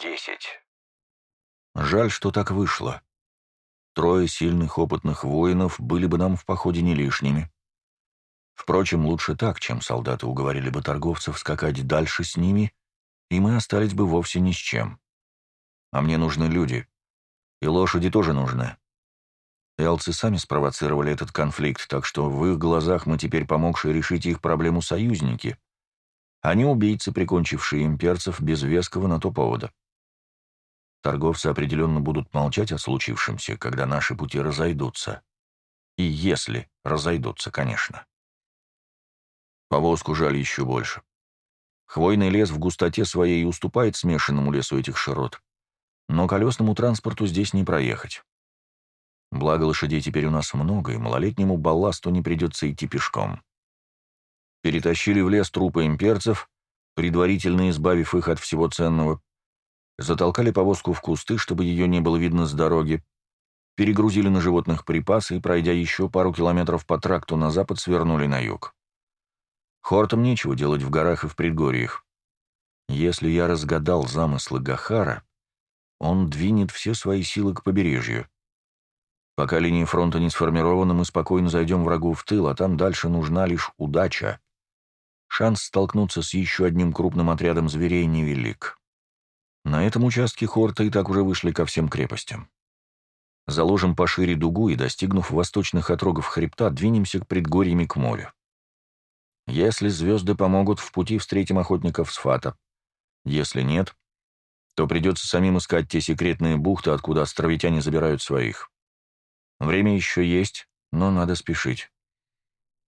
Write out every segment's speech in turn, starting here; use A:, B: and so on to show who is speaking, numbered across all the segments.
A: десять.
B: Жаль, что так вышло. Трое сильных опытных воинов были бы нам в походе не лишними. Впрочем, лучше так, чем солдаты уговорили бы торговцев скакать дальше с ними, и мы остались бы вовсе ни с чем. А мне нужны люди. И лошади тоже нужны. Элцы сами спровоцировали этот конфликт, так что в их глазах мы теперь помогшие решить их проблему союзники, а не убийцы, прикончившие имперцев без веского на то повода. Торговцы определенно будут молчать о случившемся, когда наши пути разойдутся. И если разойдутся, конечно. Повозку жаль еще больше. Хвойный лес в густоте своей уступает смешанному лесу этих широт, но колесному транспорту здесь не проехать. Благо лошадей теперь у нас много, и малолетнему балласту не придется идти пешком. Перетащили в лес трупы имперцев, предварительно избавив их от всего ценного, затолкали повозку в кусты, чтобы ее не было видно с дороги, перегрузили на животных припасы и, пройдя еще пару километров по тракту на запад, свернули на юг. Хортам нечего делать в горах и в предгорьях. Если я разгадал замыслы Гахара, он двинет все свои силы к побережью. Пока линия фронта не сформирована, мы спокойно зайдем врагу в тыл, а там дальше нужна лишь удача. Шанс столкнуться с еще одним крупным отрядом зверей невелик. На этом участке Хорта и так уже вышли ко всем крепостям. Заложим пошире дугу и, достигнув восточных отрогов хребта, двинемся к предгорьями к морю. Если звезды помогут, в пути встретим охотников с Фата. Если нет, то придется самим искать те секретные бухты, откуда островитяне забирают своих. Время еще есть, но надо спешить.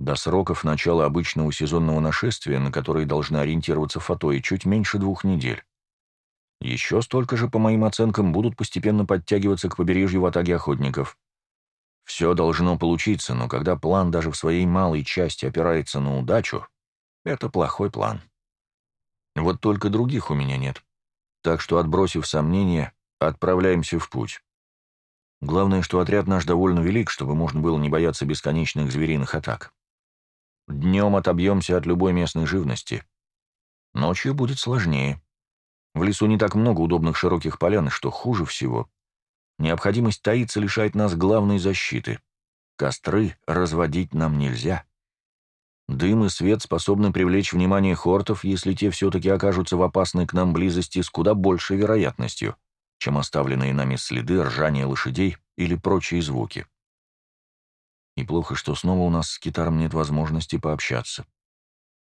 B: До сроков начала обычного сезонного нашествия, на которые должны ориентироваться фатои, чуть меньше двух недель. Еще столько же, по моим оценкам, будут постепенно подтягиваться к побережью в атаге охотников. Все должно получиться, но когда план даже в своей малой части опирается на удачу, это плохой план. Вот только других у меня нет. Так что, отбросив сомнения, отправляемся в путь. Главное, что отряд наш довольно велик, чтобы можно было не бояться бесконечных звериных атак. Днем отобьемся от любой местной живности. Ночью будет сложнее. В лесу не так много удобных широких полян, что хуже всего. Необходимость таиться лишает нас главной защиты. Костры разводить нам нельзя. Дым и свет способны привлечь внимание хортов, если те все-таки окажутся в опасной к нам близости с куда большей вероятностью, чем оставленные нами следы ржания лошадей или прочие звуки. И плохо, что снова у нас с Китаром нет возможности пообщаться.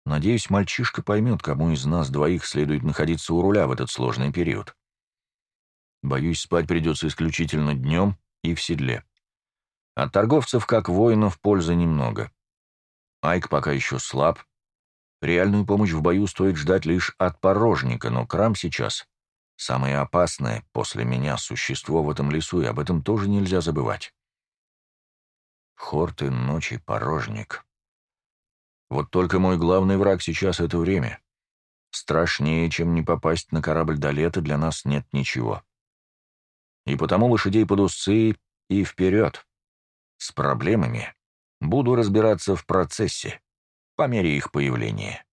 B: Надеюсь, мальчишка поймет, кому из нас двоих следует находиться у руля в этот сложный период. Боюсь, спать придется исключительно днем и в седле. От торговцев, как воинов, пользы немного. Айк пока еще слаб. Реальную помощь в бою стоит ждать лишь от порожника, но Крам сейчас — самое опасное после меня существо в этом лесу, и об этом тоже нельзя забывать. Хорты ночи порожник. Вот только мой главный враг сейчас — это время. Страшнее, чем не попасть на корабль до лета, для нас нет ничего. И потому лошадей под узцы и вперед. С проблемами буду разбираться в процессе, по мере их появления.